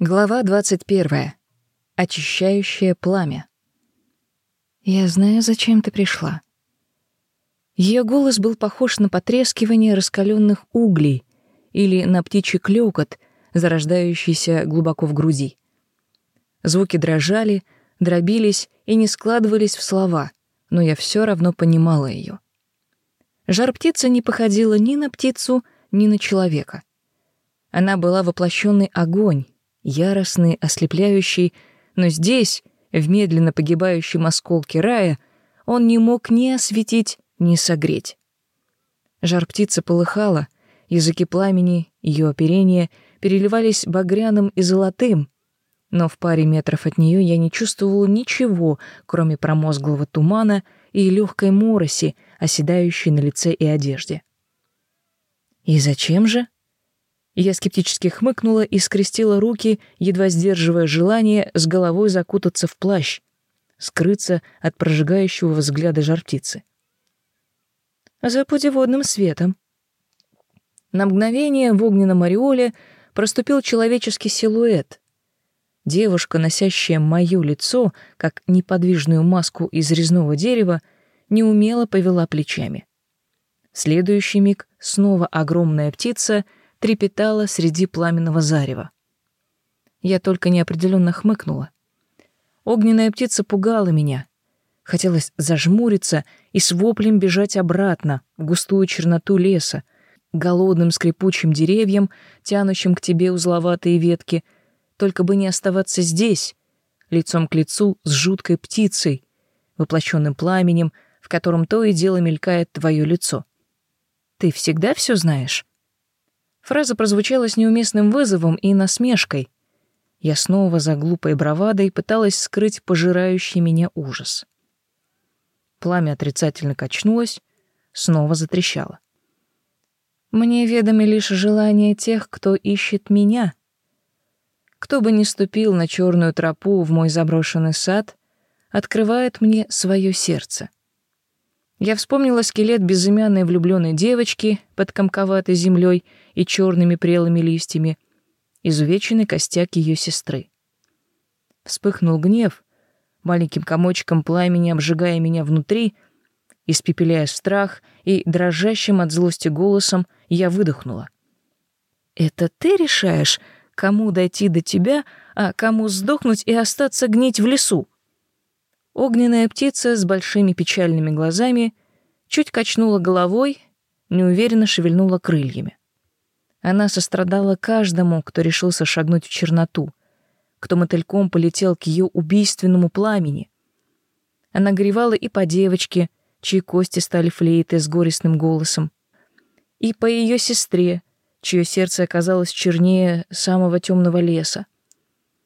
Глава 21. Очищающее пламя. «Я знаю, зачем ты пришла». Ее голос был похож на потрескивание раскаленных углей или на птичий клёкот, зарождающийся глубоко в груди. Звуки дрожали, дробились и не складывались в слова, но я все равно понимала ее. Жар-птица не походила ни на птицу, ни на человека. Она была воплощенный огонь, яростный, ослепляющий, но здесь, в медленно погибающем осколке рая, он не мог ни осветить, ни согреть. Жар птицы полыхала, языки пламени, ее оперения переливались багряным и золотым, но в паре метров от нее я не чувствовала ничего, кроме промозглого тумана и легкой мороси, оседающей на лице и одежде. И зачем же? Я скептически хмыкнула и скрестила руки, едва сдерживая желание с головой закутаться в плащ, скрыться от прожигающего взгляда жар-птицы. За путеводным светом. На мгновение в огненном ореоле проступил человеческий силуэт. Девушка, носящая моё лицо, как неподвижную маску из резного дерева, неумело повела плечами. В следующий миг снова огромная птица — трепетала среди пламенного зарева. Я только неопределенно хмыкнула. Огненная птица пугала меня. Хотелось зажмуриться и с воплем бежать обратно, в густую черноту леса, голодным скрипучим деревьям, тянущим к тебе узловатые ветки, только бы не оставаться здесь, лицом к лицу с жуткой птицей, воплощенным пламенем, в котором то и дело мелькает твое лицо. Ты всегда все знаешь? Фраза прозвучала с неуместным вызовом и насмешкой. Я снова за глупой бравадой пыталась скрыть пожирающий меня ужас. Пламя отрицательно качнулось, снова затрещало. Мне ведомы лишь желания тех, кто ищет меня. Кто бы ни ступил на черную тропу в мой заброшенный сад, открывает мне свое сердце. Я вспомнила скелет безымянной влюбленной девочки под комковатой землей и черными прелыми листьями, изувеченный костяк ее сестры. Вспыхнул гнев, маленьким комочком пламени обжигая меня внутри, испепеляя страх, и дрожащим от злости голосом я выдохнула. «Это ты решаешь, кому дойти до тебя, а кому сдохнуть и остаться гнить в лесу?» Огненная птица с большими печальными глазами чуть качнула головой, неуверенно шевельнула крыльями. Она сострадала каждому, кто решился шагнуть в черноту, кто мотыльком полетел к ее убийственному пламени. Она горевала и по девочке, чьи кости стали флейтой с горестным голосом, и по ее сестре, чье сердце оказалось чернее самого темного леса,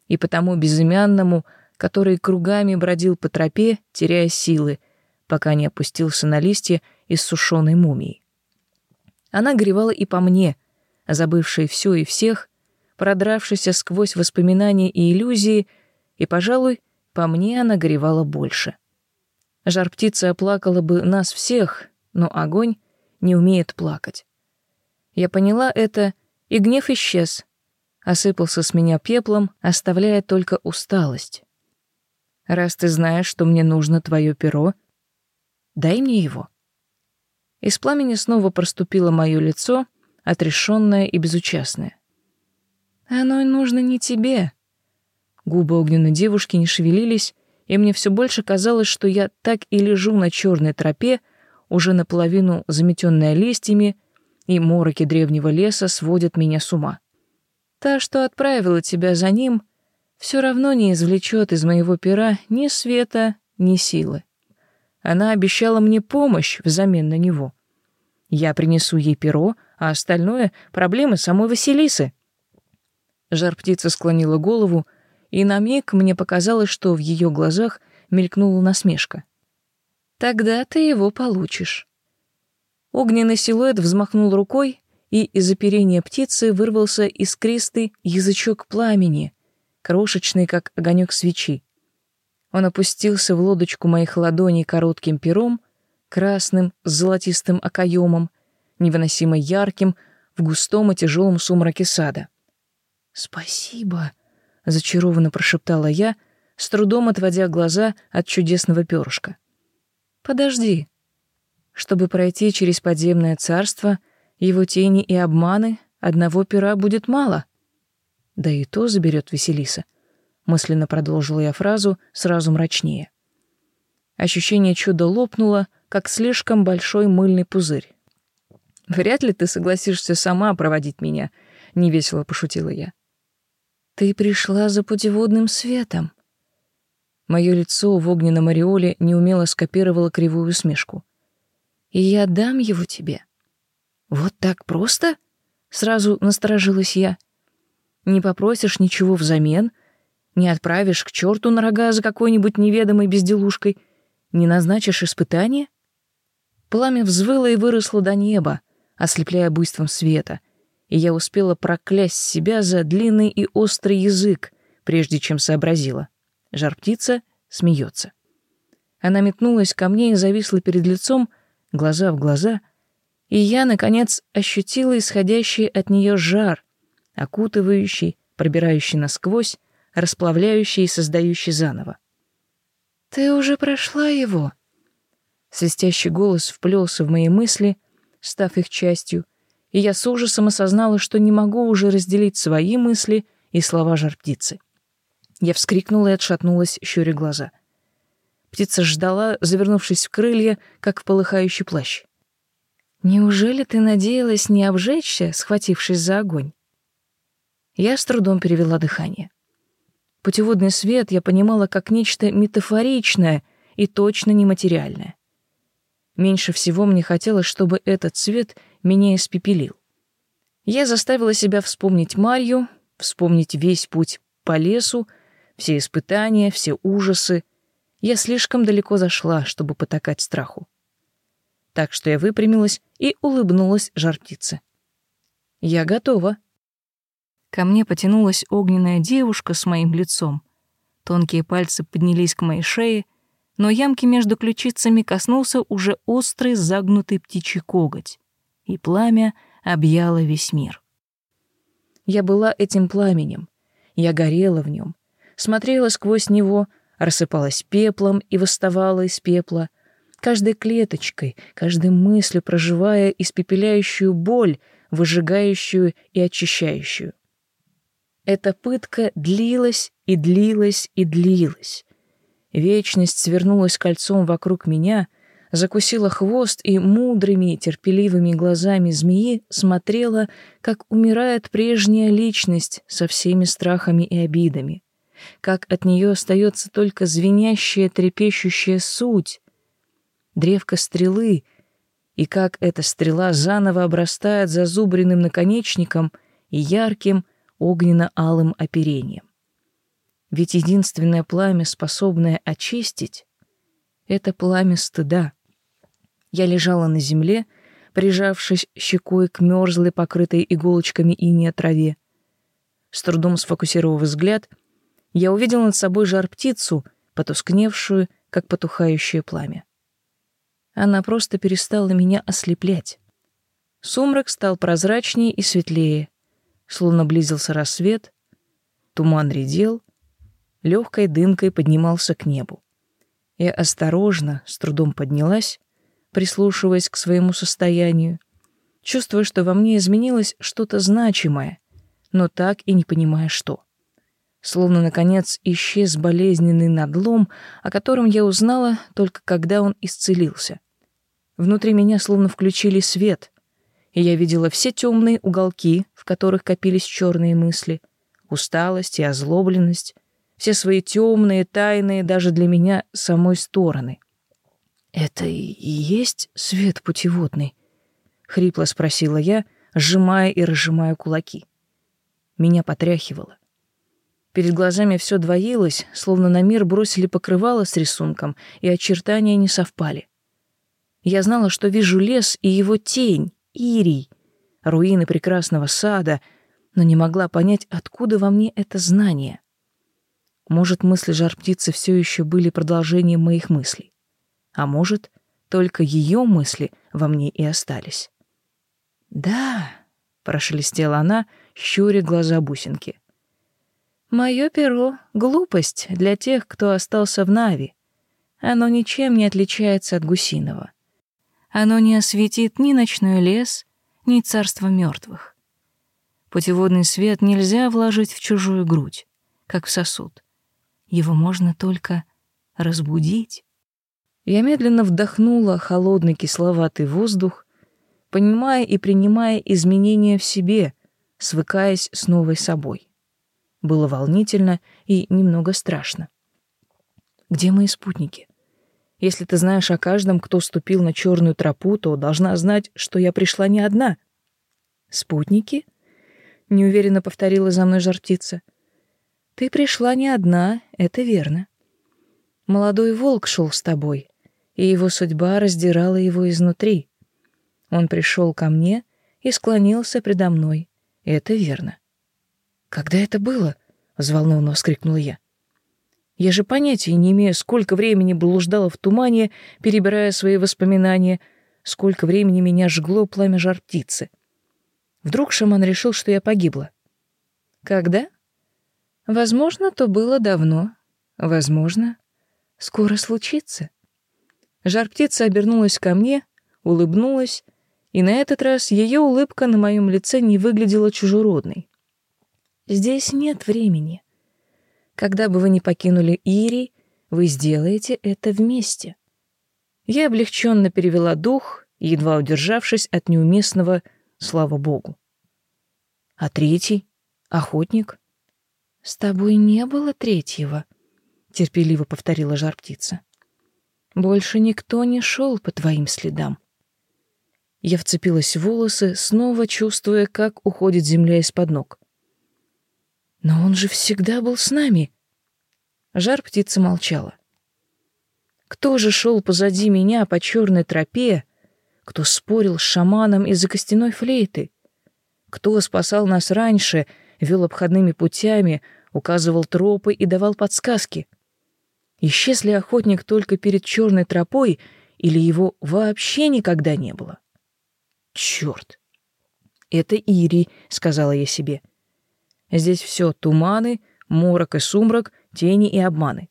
и по тому безымянному, который кругами бродил по тропе, теряя силы, пока не опустился на листья из сушеной мумии. Она горевала и по мне, забывшей все и всех, продравшейся сквозь воспоминания и иллюзии, и, пожалуй, по мне она горевала больше. Жар-птица оплакала бы нас всех, но огонь не умеет плакать. Я поняла это, и гнев исчез, осыпался с меня пеплом, оставляя только усталость. Раз ты знаешь, что мне нужно твое перо, дай мне его. Из пламени снова проступило мое лицо, отрешенное и безучастное. Оно нужно не тебе. Губы огненной девушки не шевелились, и мне все больше казалось, что я так и лежу на черной тропе, уже наполовину заметенная листьями, и мороки древнего леса сводят меня с ума. Та, что отправила тебя за ним, все равно не извлечет из моего пера ни света, ни силы. Она обещала мне помощь взамен на него. Я принесу ей перо, а остальное — проблемы самой Василисы. Жар-птица склонила голову, и на миг мне показалось, что в ее глазах мелькнула насмешка. «Тогда ты его получишь». Огненный силуэт взмахнул рукой, и из оперения птицы вырвался искристый язычок пламени — крошечный, как огонек свечи. Он опустился в лодочку моих ладоней коротким пером, красным с золотистым окоемом, невыносимо ярким в густом и тяжелом сумраке сада. «Спасибо», — зачарованно прошептала я, с трудом отводя глаза от чудесного перышка. «Подожди. Чтобы пройти через подземное царство, его тени и обманы одного пера будет мало. Да и то заберет Василиса», — мысленно продолжила я фразу сразу мрачнее. Ощущение чуда лопнуло, как слишком большой мыльный пузырь. «Вряд ли ты согласишься сама проводить меня», — невесело пошутила я. «Ты пришла за путеводным светом». Мое лицо в огненном ореоле неумело скопировало кривую усмешку. «И я дам его тебе». «Вот так просто?» — сразу насторожилась я. «Не попросишь ничего взамен, не отправишь к черту на рога за какой-нибудь неведомой безделушкой, не назначишь испытание?» Пламя взвыло и выросло до неба, ослепляя буйством света — и я успела проклясть себя за длинный и острый язык, прежде чем сообразила. Жар-птица смеется. Она метнулась ко мне и зависла перед лицом, глаза в глаза, и я, наконец, ощутила исходящий от нее жар, окутывающий, пробирающий насквозь, расплавляющий и создающий заново. «Ты уже прошла его?» Свистящий голос вплелся в мои мысли, став их частью, и я с ужасом осознала, что не могу уже разделить свои мысли и слова жар-птицы. Я вскрикнула и отшатнулась, щуря глаза. Птица ждала, завернувшись в крылья, как в полыхающий плащ. «Неужели ты надеялась не обжечься, схватившись за огонь?» Я с трудом перевела дыхание. Путеводный свет я понимала как нечто метафоричное и точно нематериальное. Меньше всего мне хотелось, чтобы этот цвет меня испепелил. Я заставила себя вспомнить Марью, вспомнить весь путь по лесу, все испытания, все ужасы. Я слишком далеко зашла, чтобы потакать страху. Так что я выпрямилась и улыбнулась жар-птице. «Я готова». Ко мне потянулась огненная девушка с моим лицом. Тонкие пальцы поднялись к моей шее, но ямки между ключицами коснулся уже острый загнутый птичий коготь, и пламя объяло весь мир. Я была этим пламенем, я горела в нем, смотрела сквозь него, рассыпалась пеплом и восставала из пепла, каждой клеточкой, каждой мыслью проживая испепеляющую боль, выжигающую и очищающую. Эта пытка длилась и длилась и длилась, Вечность свернулась кольцом вокруг меня, закусила хвост и мудрыми, терпеливыми глазами змеи смотрела, как умирает прежняя личность со всеми страхами и обидами, как от нее остается только звенящая, трепещущая суть, древко стрелы, и как эта стрела заново обрастает зазубренным наконечником и ярким огненно-алым оперением. Ведь единственное пламя, способное очистить, — это пламя стыда. Я лежала на земле, прижавшись щекой к мерзлой, покрытой иголочками иния траве. С трудом сфокусировав взгляд, я увидел над собой жар-птицу, потускневшую, как потухающее пламя. Она просто перестала меня ослеплять. Сумрак стал прозрачнее и светлее, словно близился рассвет, туман редел, легкой дымкой поднимался к небу. Я осторожно, с трудом поднялась, прислушиваясь к своему состоянию, чувствуя, что во мне изменилось что-то значимое, но так и не понимая, что. Словно, наконец, исчез болезненный надлом, о котором я узнала только когда он исцелился. Внутри меня словно включили свет, и я видела все темные уголки, в которых копились черные мысли, усталость и озлобленность, все свои темные, тайные даже для меня самой стороны. «Это и есть свет путеводный?» — хрипло спросила я, сжимая и разжимая кулаки. Меня потряхивало. Перед глазами все двоилось, словно на мир бросили покрывало с рисунком, и очертания не совпали. Я знала, что вижу лес и его тень, ирий, руины прекрасного сада, но не могла понять, откуда во мне это знание. Может, мысли жар-птицы все еще были продолжением моих мыслей. А может, только ее мысли во мне и остались. «Да», — прошелестела она, щуря глаза бусинки. Мое перо — глупость для тех, кто остался в Нави. Оно ничем не отличается от гусиного. Оно не осветит ни ночной лес, ни царство мертвых. Путеводный свет нельзя вложить в чужую грудь, как в сосуд. Его можно только разбудить. Я медленно вдохнула холодный кисловатый воздух, понимая и принимая изменения в себе, свыкаясь с новой собой. Было волнительно и немного страшно. Где мои спутники? Если ты знаешь о каждом, кто ступил на черную тропу, то должна знать, что я пришла не одна. Спутники? Неуверенно повторила за мной жартица. Ты пришла не одна, это верно. Молодой волк шел с тобой, и его судьба раздирала его изнутри. Он пришел ко мне и склонился предо мной. Это верно. Когда это было? взволнованно вскрикнула я. Я же понятия не имею, сколько времени блуждала в тумане, перебирая свои воспоминания, сколько времени меня жгло пламя жар птицы. Вдруг шаман решил, что я погибла. Когда? Возможно, то было давно. Возможно, скоро случится. Жар птица обернулась ко мне, улыбнулась, и на этот раз ее улыбка на моем лице не выглядела чужеродной. Здесь нет времени. Когда бы вы ни покинули Ири, вы сделаете это вместе. Я облегченно перевела дух, едва удержавшись от неуместного «слава Богу». А третий? Охотник? С тобой не было третьего, терпеливо повторила жар-птица. Больше никто не шел по твоим следам. Я вцепилась в волосы, снова чувствуя, как уходит земля из-под ног. Но он же всегда был с нами. Жар птица молчала. Кто же шел позади меня по черной тропе, кто спорил с шаманом из-за костяной флейты? Кто спасал нас раньше, вел обходными путями, указывал тропы и давал подсказки? Исчез ли охотник только перед черной тропой, или его вообще никогда не было? Черт! Это Ири, сказала я себе. Здесь все туманы, морок и сумрак, тени и обманы.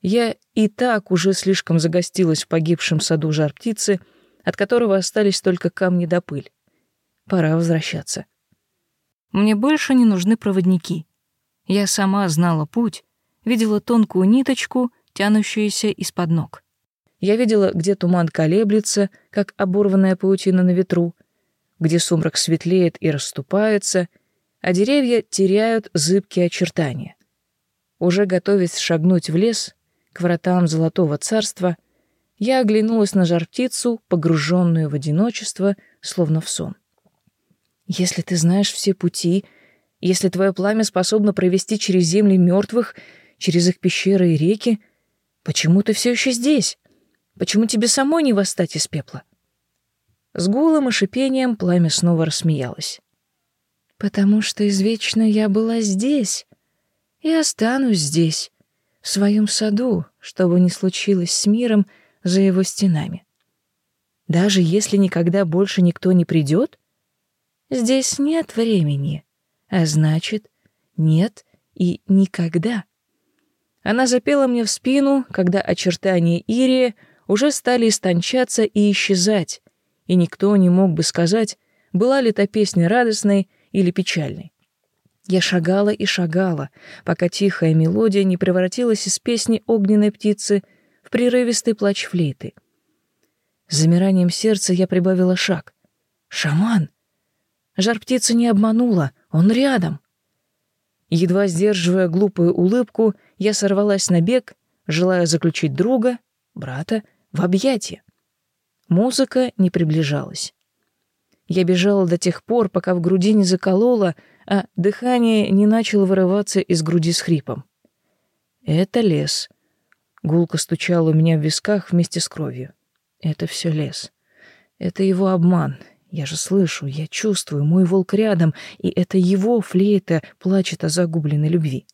Я и так уже слишком загостилась в погибшем саду жар птицы, от которого остались только камни да пыль. Пора возвращаться. Мне больше не нужны проводники. Я сама знала путь, видела тонкую ниточку, тянущуюся из-под ног. Я видела, где туман колеблется, как оборванная паутина на ветру, где сумрак светлеет и расступается — а деревья теряют зыбкие очертания. Уже готовясь шагнуть в лес, к вратам Золотого Царства, я оглянулась на жар-птицу, погруженную в одиночество, словно в сон. «Если ты знаешь все пути, если твое пламя способно провести через земли мертвых, через их пещеры и реки, почему ты все еще здесь? Почему тебе самой не восстать из пепла?» С гулом и шипением пламя снова рассмеялось потому что извечно я была здесь и останусь здесь, в своем саду, что бы ни случилось с миром за его стенами. Даже если никогда больше никто не придет, здесь нет времени, а значит, нет и никогда. Она запела мне в спину, когда очертания Ирии уже стали истончаться и исчезать, и никто не мог бы сказать, была ли та песня радостной или печальной. Я шагала и шагала, пока тихая мелодия не превратилась из песни огненной птицы в прерывистый плач флейты. С замиранием сердца я прибавила шаг. «Шаман!» Жар птицы не обманула, он рядом. Едва сдерживая глупую улыбку, я сорвалась на бег, желая заключить друга, брата, в объятия. Музыка не приближалась. Я бежала до тех пор, пока в груди не закололо, а дыхание не начало вырываться из груди с хрипом. Это лес. Гулко стучало у меня в висках вместе с кровью. Это все лес. Это его обман. Я же слышу, я чувствую, мой волк рядом, и это его флейта плачет о загубленной любви.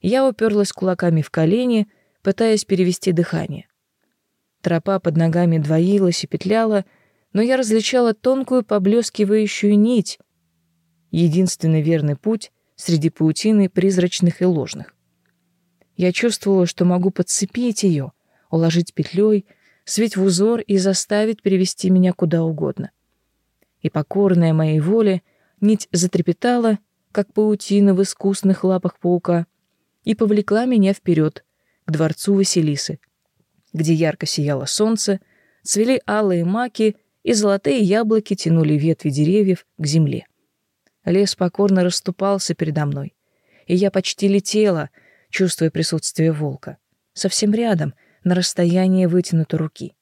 Я уперлась кулаками в колени, пытаясь перевести дыхание. Тропа под ногами двоилась и петляла, но я различала тонкую поблескивающую нить. Единственный верный путь среди паутины призрачных и ложных. Я чувствовала, что могу подцепить ее, уложить петлей, свить в узор и заставить перевести меня куда угодно. И покорная моей воле, нить затрепетала, как паутина в искусных лапах паука, и повлекла меня вперед к дворцу Василисы, где ярко сияло солнце, цвели алые маки и золотые яблоки тянули ветви деревьев к земле. Лес покорно расступался передо мной, и я почти летела, чувствуя присутствие волка. Совсем рядом, на расстоянии вытянутой руки.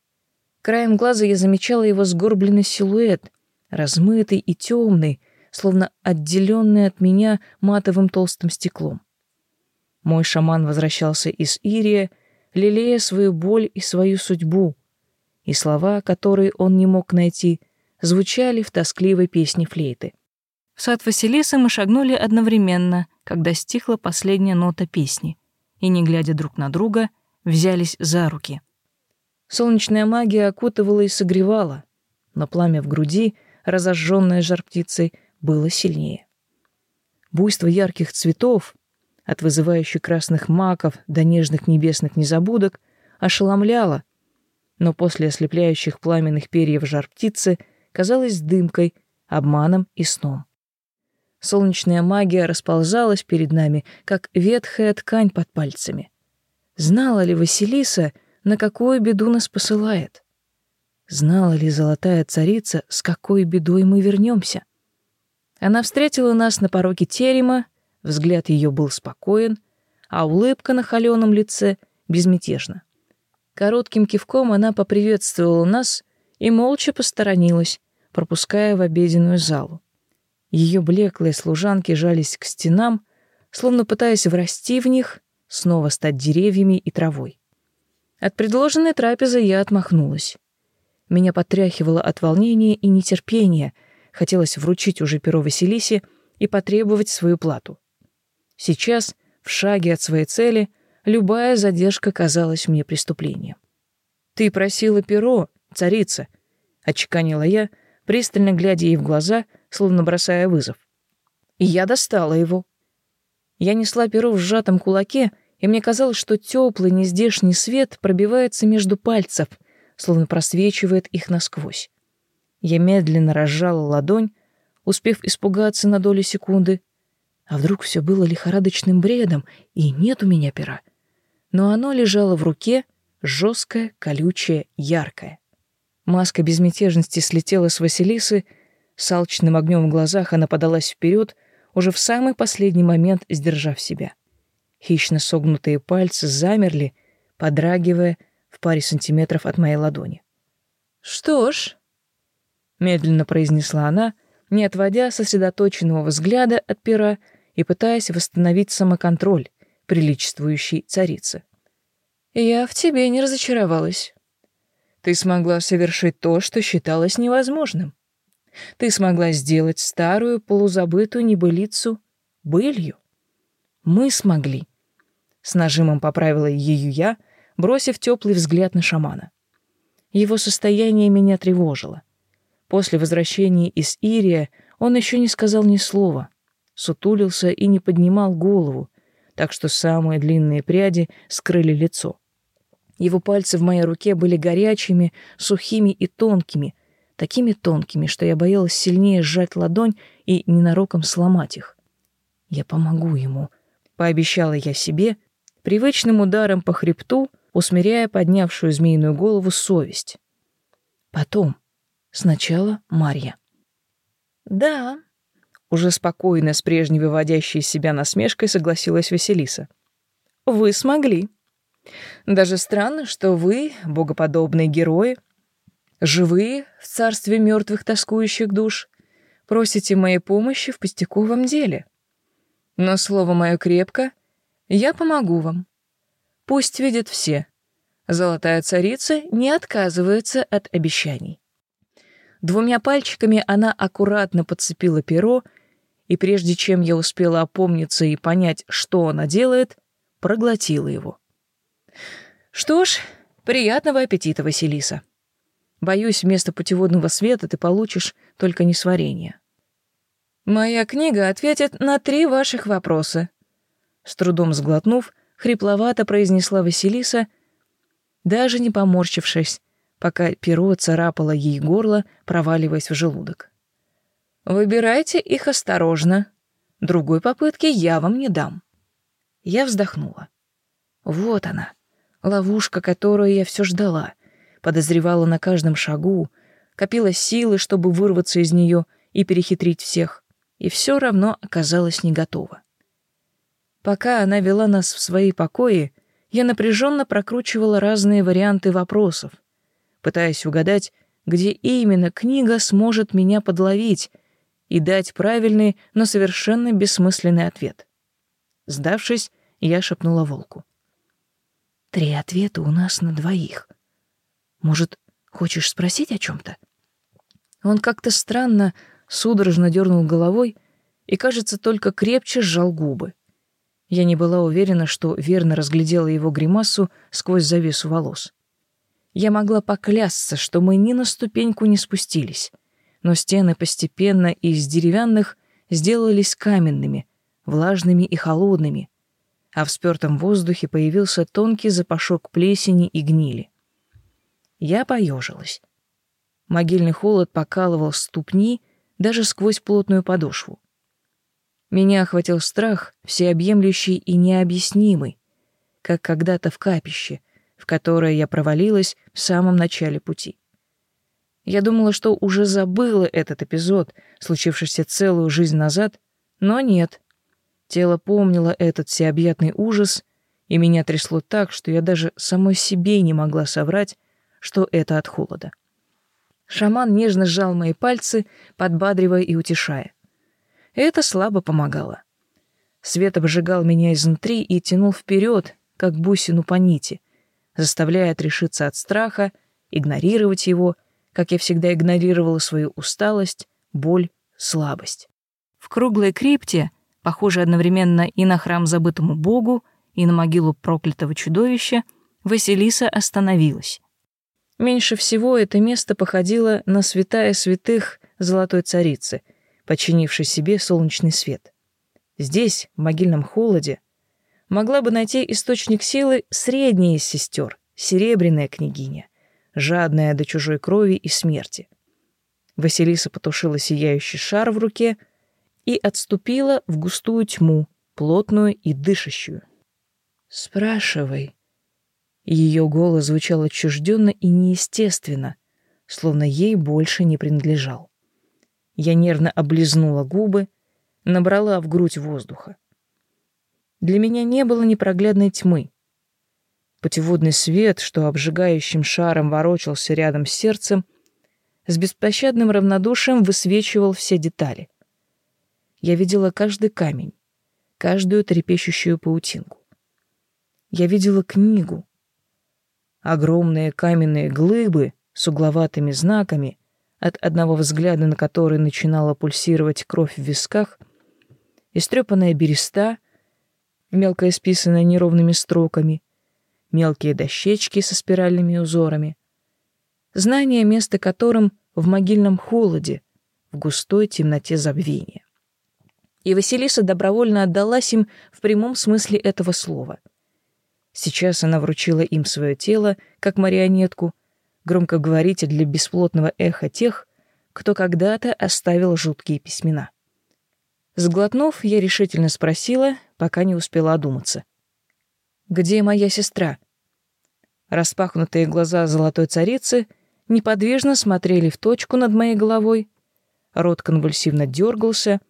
Краем глаза я замечала его сгорбленный силуэт, размытый и темный, словно отделенный от меня матовым толстым стеклом. Мой шаман возвращался из Ирия, лелея свою боль и свою судьбу, и слова, которые он не мог найти, звучали в тоскливой песне флейты. В сад Василисы мы шагнули одновременно, когда стихла последняя нота песни, и, не глядя друг на друга, взялись за руки. Солнечная магия окутывала и согревала, но пламя в груди, разожженное жар птицей, было сильнее. Буйство ярких цветов, от вызывающих красных маков до нежных небесных незабудок, ошеломляло, но после ослепляющих пламенных перьев жар птицы казалось дымкой, обманом и сном. Солнечная магия расползалась перед нами, как ветхая ткань под пальцами. Знала ли Василиса, на какую беду нас посылает? Знала ли золотая царица, с какой бедой мы вернемся? Она встретила нас на пороге терема, взгляд ее был спокоен, а улыбка на холеном лице безмятежна. Коротким кивком она поприветствовала нас и молча посторонилась, пропуская в обеденную залу. Ее блеклые служанки жались к стенам, словно пытаясь врасти в них, снова стать деревьями и травой. От предложенной трапезы я отмахнулась. Меня потряхивало от волнения и нетерпения, хотелось вручить уже перо Василисе и потребовать свою плату. Сейчас, в шаге от своей цели, любая задержка казалась мне преступлением. «Ты просила перо, царица», — отчеканила я, пристально глядя ей в глаза, словно бросая вызов. И я достала его. Я несла перо в сжатом кулаке, и мне казалось, что теплый нездешний свет пробивается между пальцев, словно просвечивает их насквозь. Я медленно разжала ладонь, успев испугаться на долю секунды. А вдруг все было лихорадочным бредом, и нет у меня пера? Но оно лежало в руке, жесткое, колючее, яркое. Маска безмятежности слетела с Василисы, с алчным огнем в глазах она подалась вперед, уже в самый последний момент сдержав себя. Хищно согнутые пальцы замерли, подрагивая в паре сантиметров от моей ладони. «Что ж», — медленно произнесла она, не отводя сосредоточенного взгляда от пера и пытаясь восстановить самоконтроль, приличествующий царице. «Я в тебе не разочаровалась. Ты смогла совершить то, что считалось невозможным. Ты смогла сделать старую полузабытую небылицу былью. Мы смогли. С нажимом поправила ее я, бросив теплый взгляд на шамана. Его состояние меня тревожило. После возвращения из Ирия он еще не сказал ни слова, сутулился и не поднимал голову, так что самые длинные пряди скрыли лицо. Его пальцы в моей руке были горячими, сухими и тонкими, такими тонкими, что я боялась сильнее сжать ладонь и ненароком сломать их. Я помогу ему, пообещала я себе, привычным ударом по хребту, усмиряя поднявшую змеиную голову совесть. Потом, сначала Марья. Да, уже спокойно, с прежней выводящей из себя насмешкой согласилась Василиса. Вы смогли. Даже странно, что вы, богоподобные герои, живые в царстве мертвых тоскующих душ, просите моей помощи в пустяковом деле. Но слово мое крепко, я помогу вам. Пусть видят все. Золотая царица не отказывается от обещаний. Двумя пальчиками она аккуратно подцепила перо, и прежде чем я успела опомниться и понять, что она делает, проглотила его. Что ж, приятного аппетита, Василиса. Боюсь, вместо путеводного света ты получишь только несварение. Моя книга ответит на три ваших вопроса. С трудом сглотнув, хрипловато произнесла Василиса, даже не поморщившись, пока перо царапало ей горло, проваливаясь в желудок. Выбирайте их осторожно. Другой попытки я вам не дам. Я вздохнула. Вот она, ловушка, которую я все ждала, подозревала на каждом шагу, копила силы, чтобы вырваться из нее и перехитрить всех и все равно оказалась не готова. Пока она вела нас в свои покои, я напряженно прокручивала разные варианты вопросов, пытаясь угадать, где именно книга сможет меня подловить и дать правильный, но совершенно бессмысленный ответ. Сдавшись, я шепнула волку. «Три ответа у нас на двоих. Может, хочешь спросить о чем то Он как-то странно судорожно дернул головой и, кажется, только крепче сжал губы. Я не была уверена, что верно разглядела его гримасу сквозь завесу волос. Я могла поклясться, что мы ни на ступеньку не спустились, но стены постепенно из деревянных сделались каменными, влажными и холодными, а в спёртом воздухе появился тонкий запашок плесени и гнили. Я поежилась. Могильный холод покалывал ступни даже сквозь плотную подошву. Меня охватил страх, всеобъемлющий и необъяснимый, как когда-то в капище, в которое я провалилась в самом начале пути. Я думала, что уже забыла этот эпизод, случившийся целую жизнь назад, но нет. Тело помнило этот всеобъятный ужас, и меня трясло так, что я даже самой себе не могла соврать, что это от холода. Шаман нежно сжал мои пальцы, подбадривая и утешая. Это слабо помогало. Свет обжигал меня изнутри и тянул вперед, как бусину по нити, заставляя отрешиться от страха, игнорировать его, как я всегда игнорировала свою усталость, боль, слабость. В круглой крипте, похожей одновременно и на храм забытому богу, и на могилу проклятого чудовища, Василиса остановилась. Меньше всего это место походило на святая святых Золотой Царицы, подчинившей себе солнечный свет. Здесь, в могильном холоде, могла бы найти источник силы средняя из сестер, серебряная княгиня, жадная до чужой крови и смерти. Василиса потушила сияющий шар в руке и отступила в густую тьму, плотную и дышащую. «Спрашивай», ее голос звучал отчужденно и неестественно, словно ей больше не принадлежал. Я нервно облизнула губы, набрала в грудь воздуха. Для меня не было непроглядной тьмы. Путеводный свет, что обжигающим шаром ворочался рядом с сердцем, с беспощадным равнодушием высвечивал все детали. Я видела каждый камень, каждую трепещущую паутинку. Я видела книгу, Огромные каменные глыбы с угловатыми знаками, от одного взгляда на которые начинала пульсировать кровь в висках, истрепанная береста, мелко исписанная неровными строками, мелкие дощечки со спиральными узорами, знание места которым в могильном холоде, в густой темноте забвения. И Василиса добровольно отдалась им в прямом смысле этого слова — Сейчас она вручила им свое тело, как марионетку, громкоговоритель для бесплотного эха тех, кто когда-то оставил жуткие письмена. Сглотнув, я решительно спросила, пока не успела одуматься. «Где моя сестра?» Распахнутые глаза золотой царицы неподвижно смотрели в точку над моей головой, рот конвульсивно дергался,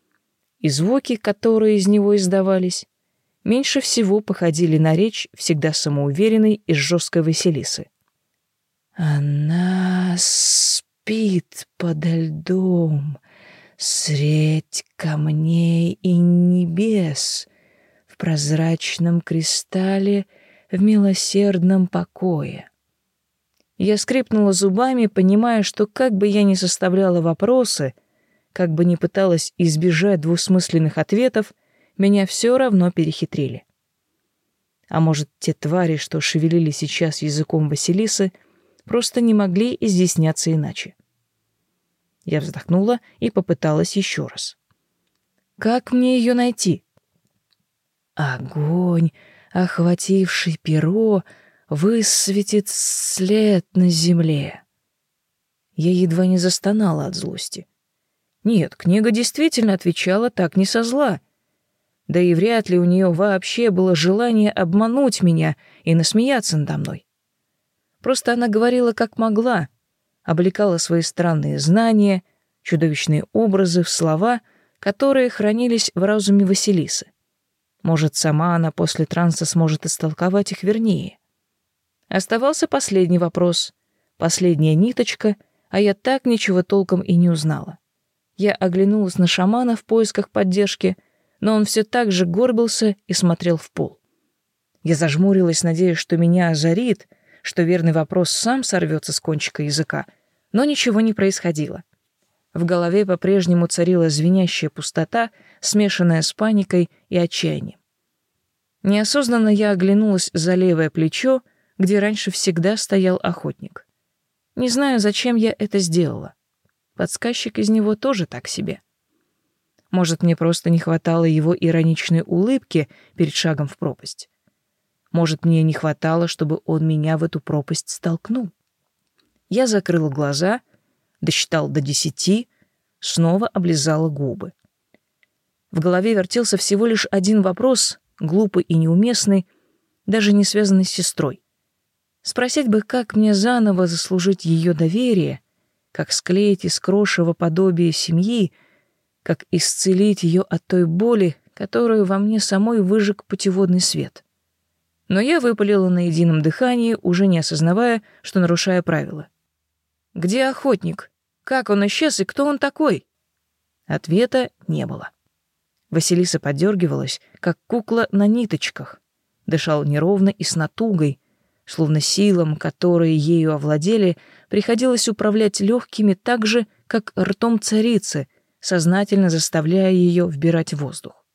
и звуки, которые из него издавались, меньше всего походили на речь всегда самоуверенной и жесткой Василисы. «Она спит подо льдом, средь камней и небес, в прозрачном кристалле, в милосердном покое». Я скрипнула зубами, понимая, что как бы я ни составляла вопросы, как бы ни пыталась избежать двусмысленных ответов — меня все равно перехитрили. А может, те твари, что шевелили сейчас языком Василисы, просто не могли изъясняться иначе. Я вздохнула и попыталась еще раз. Как мне ее найти? Огонь, охвативший перо, высветит след на земле. Я едва не застонала от злости. Нет, книга действительно отвечала так не со зла. Да и вряд ли у нее вообще было желание обмануть меня и насмеяться надо мной. Просто она говорила как могла, облекала свои странные знания, чудовищные образы в слова, которые хранились в разуме Василисы. Может, сама она после транса сможет истолковать их вернее. Оставался последний вопрос, последняя ниточка, а я так ничего толком и не узнала. Я оглянулась на шамана в поисках поддержки, но он все так же горбился и смотрел в пол. Я зажмурилась, надеясь, что меня озарит, что верный вопрос сам сорвется с кончика языка, но ничего не происходило. В голове по-прежнему царила звенящая пустота, смешанная с паникой и отчаянием. Неосознанно я оглянулась за левое плечо, где раньше всегда стоял охотник. Не знаю, зачем я это сделала. Подсказчик из него тоже так себе. Может, мне просто не хватало его ироничной улыбки перед шагом в пропасть. Может, мне не хватало, чтобы он меня в эту пропасть столкнул. Я закрыла глаза, досчитал до десяти, снова облизала губы. В голове вертелся всего лишь один вопрос, глупый и неуместный, даже не связанный с сестрой. Спросить бы, как мне заново заслужить ее доверие, как склеить из крошева подобие семьи, как исцелить ее от той боли, которую во мне самой выжег путеводный свет. Но я выпалила на едином дыхании, уже не осознавая, что нарушая правила. «Где охотник? Как он исчез и кто он такой?» Ответа не было. Василиса подергивалась, как кукла на ниточках, дышала неровно и с натугой, словно силам, которые ею овладели, приходилось управлять легкими так же, как ртом царицы, сознательно заставляя ее вбирать воздух.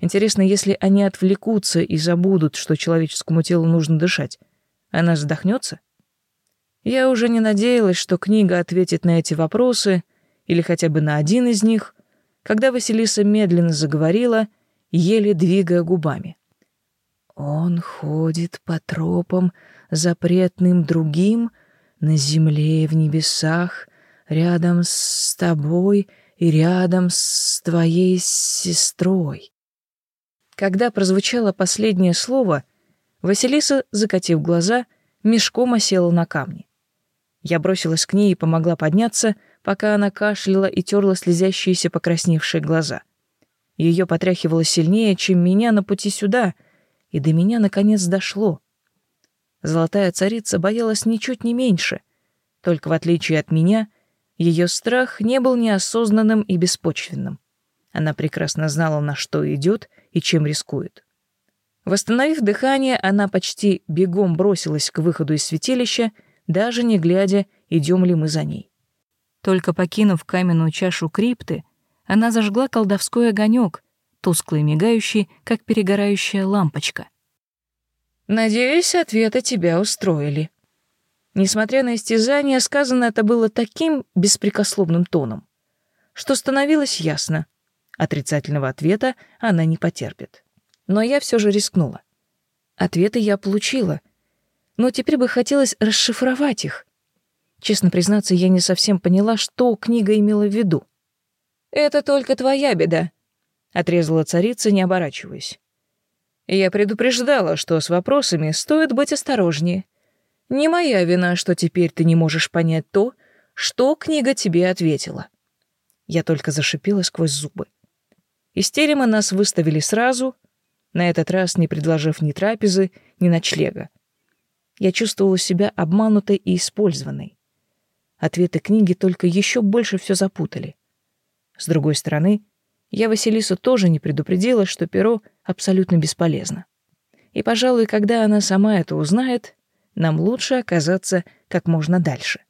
Интересно, если они отвлекутся и забудут, что человеческому телу нужно дышать, она задохнется? Я уже не надеялась, что книга ответит на эти вопросы или хотя бы на один из них, когда Василиса медленно заговорила, еле двигая губами. Он ходит по тропам, запретным другим, на земле и в небесах, рядом с тобой и рядом с твоей сестрой. Когда прозвучало последнее слово, Василиса, закатив глаза, мешком осела на камни. Я бросилась к ней и помогла подняться, пока она кашляла и терла слезящиеся покрасневшие глаза. Ее потряхивало сильнее, чем меня на пути сюда — и до меня наконец дошло. Золотая царица боялась ничуть не меньше, только в отличие от меня, ее страх не был неосознанным и беспочвенным. Она прекрасно знала, на что идет и чем рискует. Восстановив дыхание, она почти бегом бросилась к выходу из святилища, даже не глядя, идем ли мы за ней. Только покинув каменную чашу крипты, она зажгла колдовской огонек, тусклый мигающий, как перегорающая лампочка. «Надеюсь, ответы тебя устроили». Несмотря на истязание, сказано это было таким беспрекословным тоном, что становилось ясно. Отрицательного ответа она не потерпит. Но я все же рискнула. Ответы я получила, но теперь бы хотелось расшифровать их. Честно признаться, я не совсем поняла, что книга имела в виду. «Это только твоя беда», — отрезала царица, не оборачиваясь. «Я предупреждала, что с вопросами стоит быть осторожнее. Не моя вина, что теперь ты не можешь понять то, что книга тебе ответила». Я только зашипела сквозь зубы. Из терема нас выставили сразу, на этот раз не предложив ни трапезы, ни ночлега. Я чувствовала себя обманутой и использованной. Ответы книги только еще больше все запутали. С другой стороны, я Василису тоже не предупредила, что перо абсолютно бесполезно. И, пожалуй, когда она сама это узнает, нам лучше оказаться как можно дальше.